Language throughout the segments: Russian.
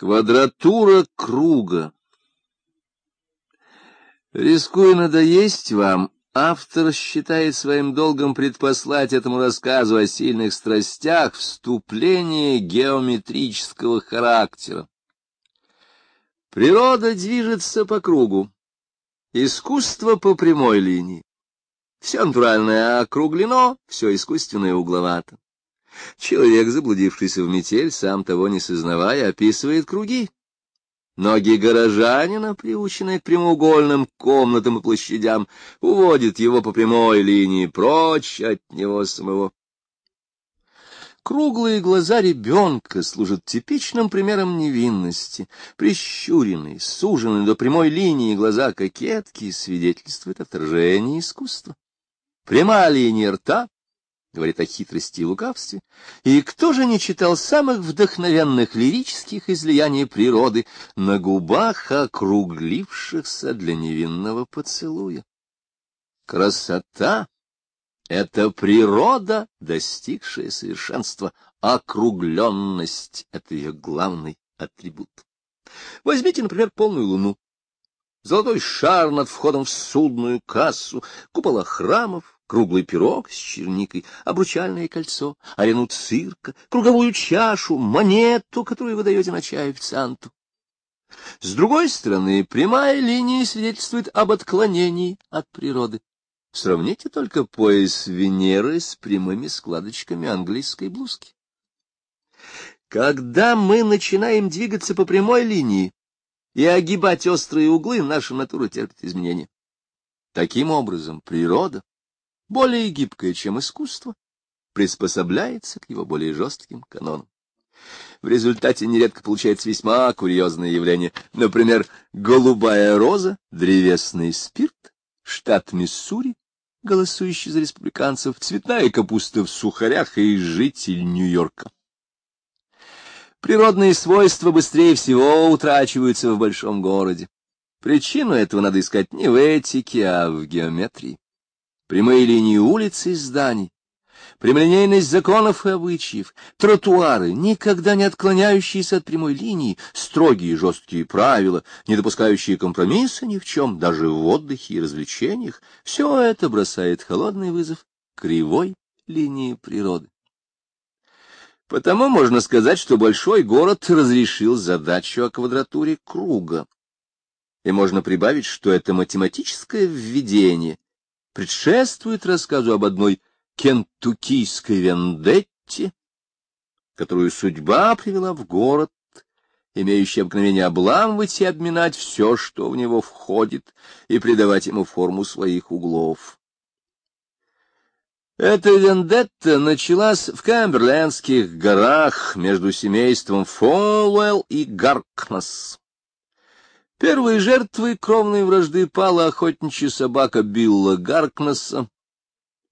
Квадратура круга. Рискуя надоесть вам, автор считает своим долгом предпослать этому рассказу о сильных страстях вступление геометрического характера. Природа движется по кругу, искусство по прямой линии. Все натуральное округлено, все искусственное угловато. Человек, заблудившийся в метель, сам того не сознавая, описывает круги. Ноги горожанина, приученные к прямоугольным комнатам и площадям, уводят его по прямой линии прочь от него самого. Круглые глаза ребенка служат типичным примером невинности. Прищуренные, суженные до прямой линии глаза кокетки свидетельствуют о вторжении искусства. Прямая линия рта говорит о хитрости и лукавстве, и кто же не читал самых вдохновенных лирических излияний природы на губах, округлившихся для невинного поцелуя? Красота — это природа, достигшая совершенства, округленность — это ее главный атрибут. Возьмите, например, полную луну. Золотой шар над входом в судную кассу, купола храмов, круглый пирог с черникой, обручальное кольцо, арену цирка, круговую чашу, монету, которую вы даете на чай официанту. С другой стороны, прямая линия свидетельствует об отклонении от природы. Сравните только пояс Венеры с прямыми складочками английской блузки. Когда мы начинаем двигаться по прямой линии и огибать острые углы, наша натура терпит изменения. Таким образом, природа более гибкое, чем искусство, приспособляется к его более жестким канонам. В результате нередко получается весьма курьезное явление. Например, голубая роза, древесный спирт, штат Миссури, голосующий за республиканцев, цветная капуста в сухарях и житель Нью-Йорка. Природные свойства быстрее всего утрачиваются в большом городе. Причину этого надо искать не в этике, а в геометрии прямые линии улиц и зданий, прямолинейность законов и обычаев, тротуары, никогда не отклоняющиеся от прямой линии, строгие жесткие правила, не допускающие компромисса ни в чем, даже в отдыхе и развлечениях, все это бросает холодный вызов кривой линии природы. Потому можно сказать, что большой город разрешил задачу о квадратуре круга. И можно прибавить, что это математическое введение — предшествует рассказу об одной кентуккийской вендетте, которую судьба привела в город, имеющий обыкновение обламывать и обминать все, что в него входит, и придавать ему форму своих углов. Эта вендетта началась в Камберлендских горах между семейством Фолуэлл и Гаркнес. Первой жертвой кровной вражды пала охотничья собака Билла Гаркнесса,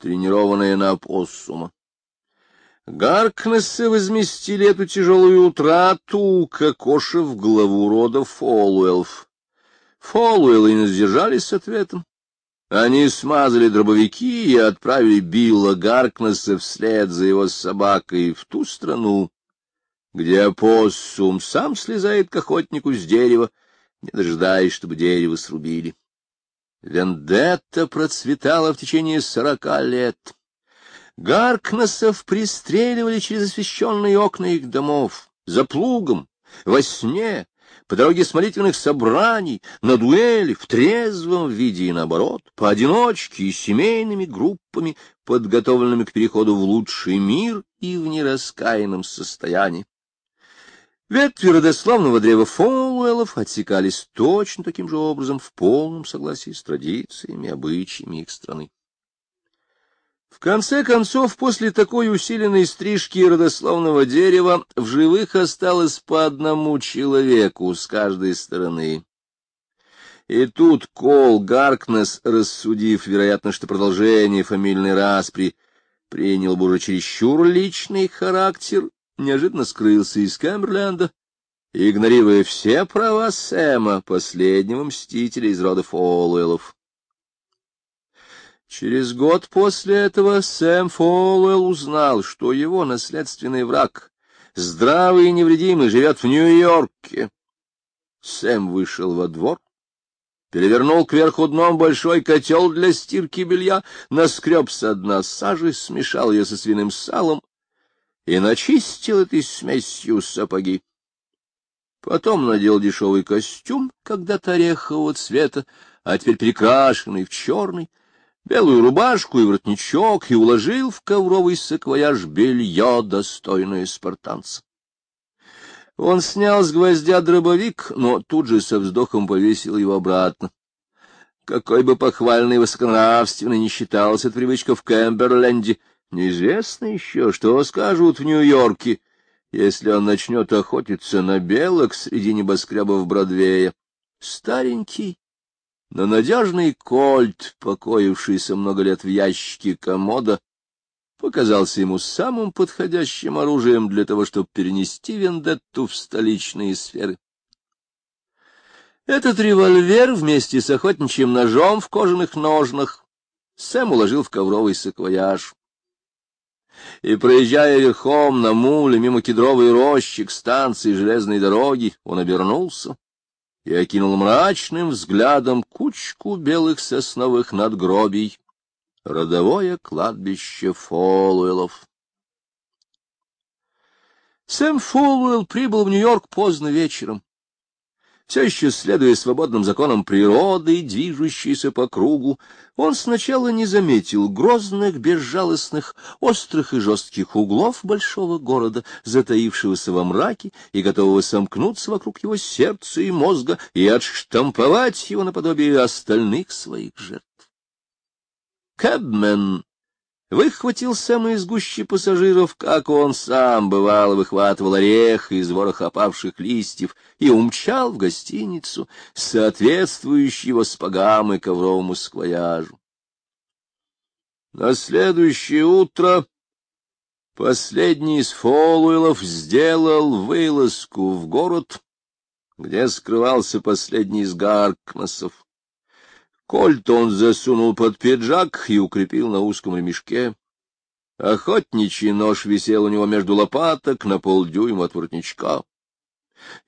тренированная на опоссума. Гаркнессы возместили эту тяжелую утрату, укокошив главу рода Фолуэлф. Фолуэллы не сдержались с ответом. Они смазали дробовики и отправили Билла Гаркнесса вслед за его собакой в ту страну, где опоссум сам слезает к охотнику с дерева, не дожидаясь, чтобы дерево срубили. Вендетта процветала в течение сорока лет. Гаркнесов пристреливали через освещенные окна их домов, за плугом, во сне, по дороге с молитвенных собраний, на дуэли, в трезвом виде и наоборот, поодиночке и семейными группами, подготовленными к переходу в лучший мир и в нераскаянном состоянии. Ветви родословного древа Фолуэллов отсекались точно таким же образом в полном согласии с традициями обычаями их страны. В конце концов, после такой усиленной стрижки родословного дерева в живых осталось по одному человеку с каждой стороны. И тут Кол Гаркнес, рассудив, вероятно, что продолжение фамильной распри принял бы уже чересчур личный характер, неожиданно скрылся из Камберленда, игнорируя все права Сэма, последнего мстителя из рода Фолуэллов. Через год после этого Сэм Фолуэлл узнал, что его наследственный враг, здравый и невредимый, живет в Нью-Йорке. Сэм вышел во двор, перевернул кверху дном большой котел для стирки белья, наскреб со дна сажи, смешал ее со свиным салом и начистил этой смесью сапоги. Потом надел дешевый костюм, когда-то орехового цвета, а теперь перекрашенный в черный, белую рубашку и воротничок, и уложил в ковровый саквояж белье, достойное спартанца. Он снял с гвоздя дробовик, но тут же со вздохом повесил его обратно. Какой бы похвальный и высоконравственной не считалась эта привычка в Кэмберленде, неизвестно еще, что скажут в Нью-Йорке, если он начнет охотиться на белок среди небоскребов Бродвея. Старенький, но надежный кольт, покоившийся много лет в ящике комода, показался ему самым подходящим оружием для того, чтобы перенести вендетту в столичные сферы. Этот револьвер вместе с охотничьим ножом в кожаных ножнах Сэм уложил в ковровый саквояж. И, проезжая верхом на муле мимо кедровой рощи к станции железной дороги, он обернулся и окинул мрачным взглядом кучку белых сосновых надгробий, родовое кладбище Фолуэлов. Сэм Фолуэлл прибыл в Нью-Йорк поздно вечером все еще следуя свободным законам природы, движущейся по кругу, он сначала не заметил грозных, безжалостных, острых и жестких углов большого города, затаившегося во мраке и готового сомкнуться вокруг его сердца и мозга и отштамповать его наподобие остальных своих жертв. Кэбмен выхватил самые из гущи пассажиров, как он сам, бывало, выхватывал орех из вороха опавших листьев, и умчал в гостиницу, соответствующего спагам и ковровому сквояжу. На следующее утро последний из Фолуэлов сделал вылазку в город, где скрывался последний из Гаркносов. Кольт он засунул под пиджак и укрепил на узком ремешке. Охотничий нож висел у него между лопаток на полдюйма от воротничка.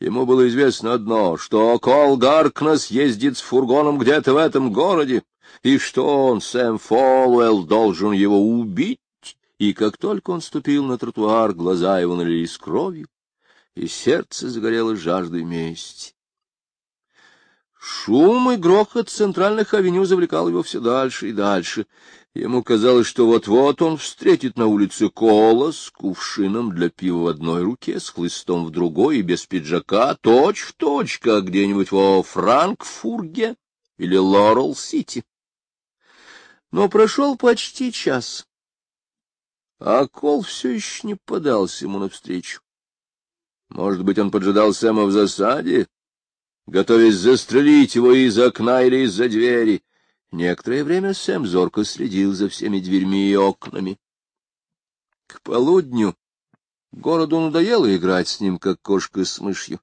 Ему было известно одно, что Кол Гаркнес ездит с фургоном где-то в этом городе, и что он, Сэм Фолуэлл, должен его убить. И как только он ступил на тротуар, глаза его налились кровью, и сердце загорело жаждой мести. Шум и грохот центральных авеню завлекал его все дальше и дальше. Ему казалось, что вот-вот он встретит на улице Кола с кувшином для пива в одной руке, с хлыстом в другой и без пиджака, точь-в-точь, как где-нибудь во Франкфурге или Лорел-Сити. Но прошел почти час, а Кол все еще не подался ему навстречу. Может быть, он поджидал Сэма в засаде, готовясь застрелить его из окна или из-за двери. Некоторое время Сэм зорко следил за всеми дверьми и окнами. К полудню городу надоело играть с ним, как кошка с мышью,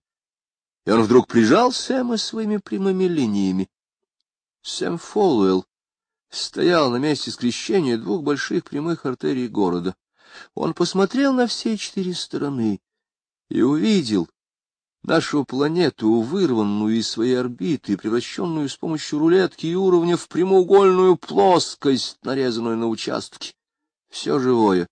и он вдруг прижал Сэма своими прямыми линиями. Сэм Фолуэлл стоял на месте скрещения двух больших прямых артерий города. Он посмотрел на все четыре стороны и увидел нашу планету, вырванную из своей орбиты, превращенную с помощью рулетки и уровня в прямоугольную плоскость, нарезанную на участки. Все живое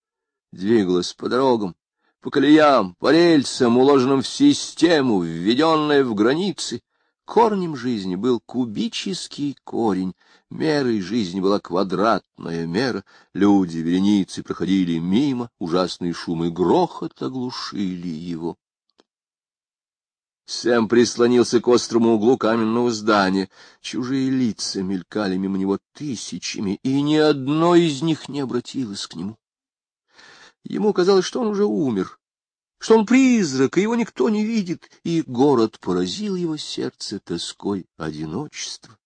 двигалось по дорогам, по колеям, по рельсам, уложенным в систему, введенное в границы. Корнем жизни был кубический корень, мерой жизни была квадратная мера, люди, вереницы проходили мимо, ужасные шумы и грохот оглушили его. Сэм прислонился к острому углу каменного здания. Чужие лица мелькали мимо него тысячами, и ни одно из них не обратилось к нему. Ему казалось, что он уже умер, что он призрак, и его никто не видит, и город поразил его сердце тоской одиночества.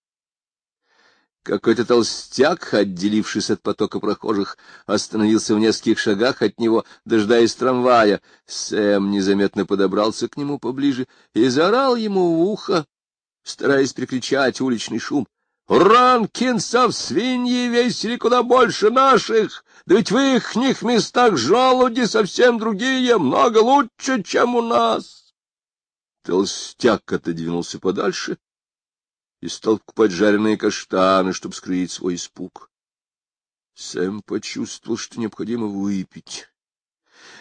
Какой-то толстяк, отделившись от потока прохожих, остановился в нескольких шагах от него, дожидаясь трамвая. Сэм незаметно подобрался к нему поближе и заорал ему в ухо, стараясь прикричать уличный шум. Ранкинсов свиньи весили куда больше наших, да ведь в ихних местах желуди совсем другие, много лучше, чем у нас. Толстяк отодвинулся подальше и стал покупать жареные каштаны, чтобы скрыть свой испуг. Сэм почувствовал, что необходимо выпить.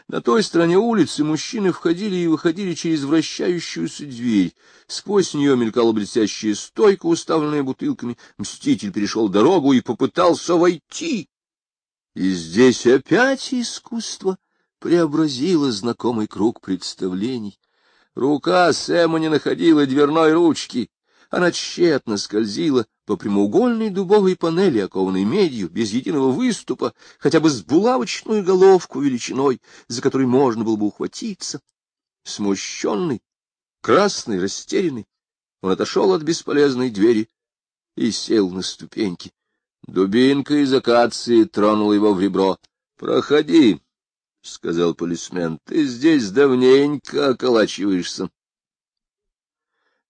На той стороне улицы мужчины входили и выходили через вращающуюся дверь. Сквозь нее мелькала блестящая стойка, уставленная бутылками. Мститель перешел дорогу и попытался войти. И здесь опять искусство преобразило знакомый круг представлений. Рука Сэма не находила дверной ручки. Она тщетно скользила по прямоугольной дубовой панели, окованной медью, без единого выступа, хотя бы с булавочную головку величиной, за которой можно было бы ухватиться. Смущенный, красный, растерянный, он отошел от бесполезной двери и сел на ступеньки. Дубинка из акации тронула его в ребро. — Проходи, — сказал полисмен, — ты здесь давненько околачиваешься.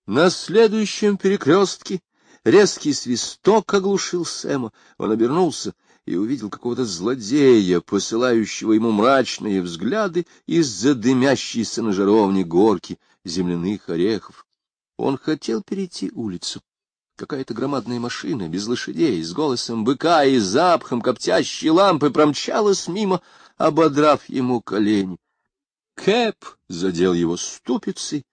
На следующем перекрестке резкий свисток оглушил Сэма. Он обернулся и увидел какого-то злодея, посылающего ему мрачные взгляды из-за дымящейся на жаровне горки земляных орехов. Он хотел перейти улицу. Какая-то громадная машина, без лошадей, с голосом быка и запахом коптящей лампы промчалась мимо, ободрав ему колени. Кэп задел его ступицей,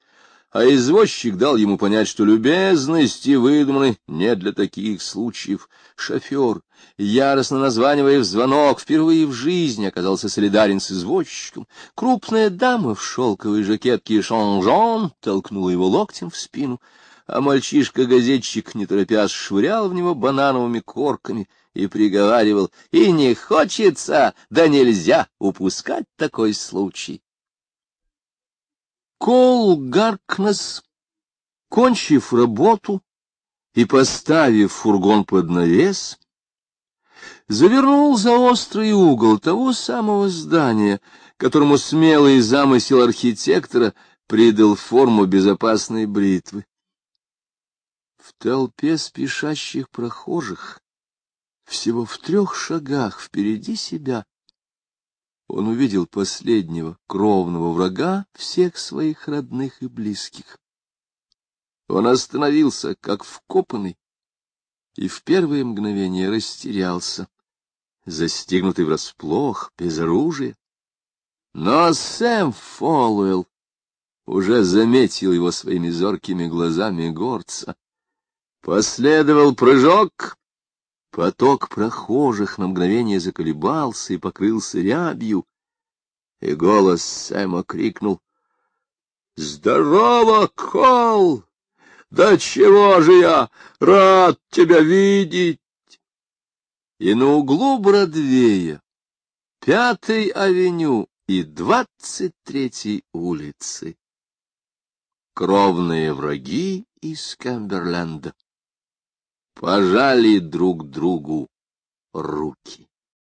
а извозчик дал ему понять, что любезности выдуманы не для таких случаев. Шофер, яростно названивая в звонок, впервые в жизни оказался солидарен с извозчиком. Крупная дама в шелковой жакетке шанжон толкнула его локтем в спину, а мальчишка-газетчик, не торопясь, швырял в него банановыми корками и приговаривал, «И не хочется, да нельзя упускать такой случай». Кол Гаркнес, кончив работу и поставив фургон под навес, завернул за острый угол того самого здания, которому смелый замысел архитектора придал форму безопасной бритвы. В толпе спешащих прохожих, всего в трех шагах впереди себя, он увидел последнего кровного врага всех своих родных и близких. Он остановился, как вкопанный, и в первые мгновения растерялся, застигнутый врасплох, без оружия. Но Сэм Фолуэлл уже заметил его своими зоркими глазами горца. Последовал прыжок, Поток прохожих на мгновение заколебался и покрылся рябью, и голос Сэма крикнул «Здорово, Кол! Да чего же я рад тебя видеть!» И на углу Бродвея, Пятой авеню и двадцать третьей улицы кровные враги из Камберленда пожали друг другу руки.